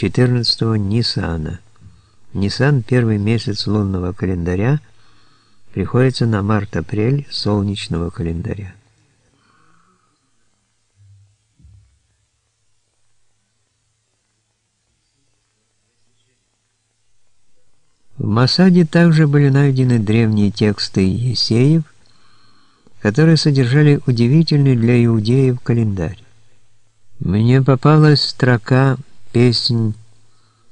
14-го Нисана. Нисан – первый месяц лунного календаря, приходится на март-апрель солнечного календаря. В Масаде также были найдены древние тексты Есеев, которые содержали удивительный для иудеев календарь. Мне попалась строка «Песнь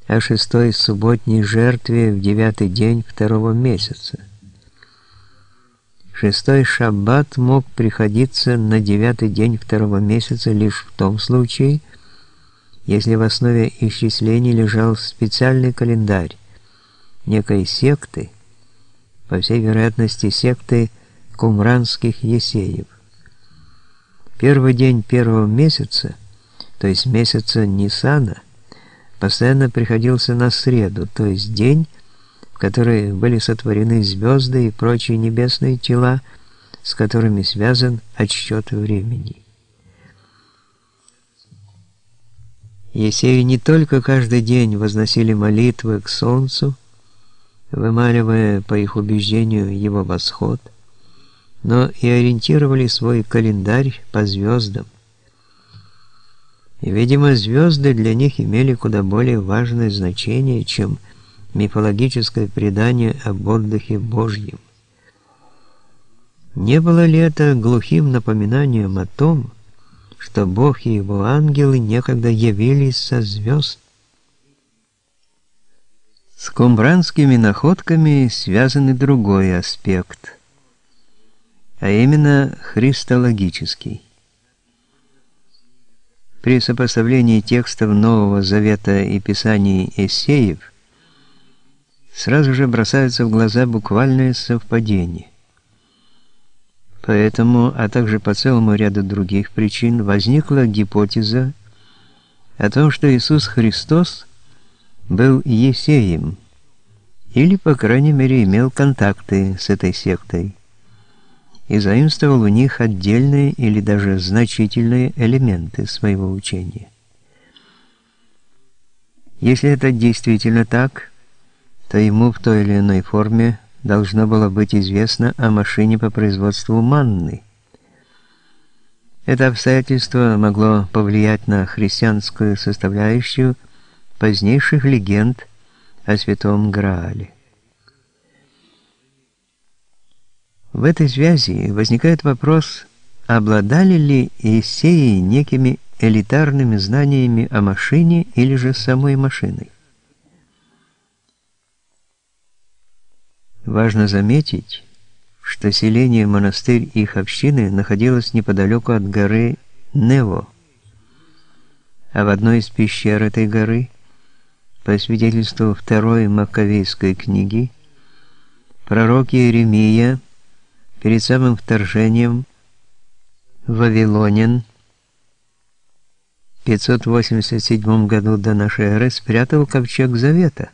о шестой субботней жертве в девятый день второго месяца». Шестой шаббат мог приходиться на девятый день второго месяца лишь в том случае, если в основе исчислений лежал специальный календарь, некой секты, по всей вероятности секты кумранских есеев. Первый день первого месяца, то есть месяца Нисана, постоянно приходился на среду, то есть день, в который были сотворены звезды и прочие небесные тела, с которыми связан отсчет времени. Есеи не только каждый день возносили молитвы к солнцу, вымаливая, по их убеждению, его восход, но и ориентировали свой календарь по звездам. И, видимо, звезды для них имели куда более важное значение, чем мифологическое предание об отдыхе Божьем. Не было ли это глухим напоминанием о том, что Бог и его ангелы некогда явились со звезд? С кумбранскими находками связан и другой аспект, а именно христологический. При сопоставлении текстов Нового Завета и Писаний Эссеев сразу же бросаются в глаза буквальные совпадения. Поэтому, а также по целому ряду других причин, возникла гипотеза о том, что Иисус Христос – был Есеем, или, по крайней мере, имел контакты с этой сектой и заимствовал у них отдельные или даже значительные элементы своего учения. Если это действительно так, то ему в той или иной форме должно было быть известно о машине по производству манны. Это обстоятельство могло повлиять на христианскую составляющую – позднейших легенд о Святом Граале. В этой связи возникает вопрос, обладали ли Исеи некими элитарными знаниями о машине или же самой машиной. Важно заметить, что селение-монастырь их общины находилось неподалеку от горы Нево, а в одной из пещер этой горы – по свидетельству второй Маковейской книги, пророк Иеремия перед самым вторжением Вавилонин в 587 году до нашей эры спрятал ковчег Завета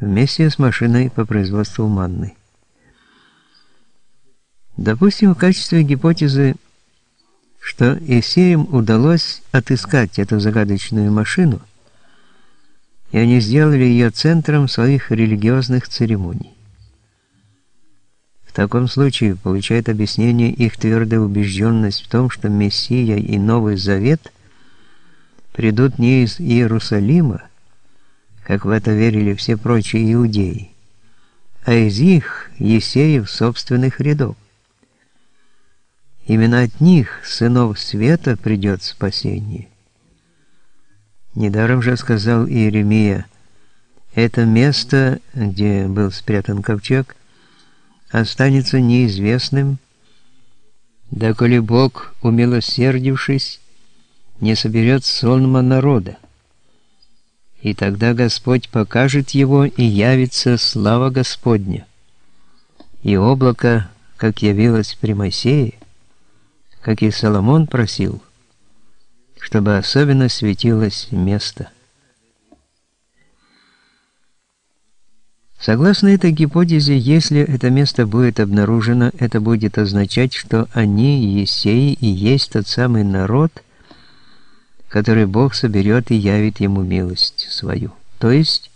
вместе с машиной по производству манны. Допустим, в качестве гипотезы, что Исеям удалось отыскать эту загадочную машину – и они сделали ее центром своих религиозных церемоний. В таком случае получает объяснение их твердая убежденность в том, что Мессия и Новый Завет придут не из Иерусалима, как в это верили все прочие иудеи, а из их, Есеев, собственных рядов. Именно от них, сынов света, придет спасение. Недаром же сказал Иеремия, это место, где был спрятан ковчег, останется неизвестным, доколе Бог, умилосердившись, не соберет сонма народа. И тогда Господь покажет его, и явится слава Господня. И облако, как явилось при Моисее, как и Соломон просил – чтобы особенно светилось место. Согласно этой гипотезе, если это место будет обнаружено, это будет означать, что они, Есеи, и есть тот самый народ, который Бог соберет и явит ему милость свою. То есть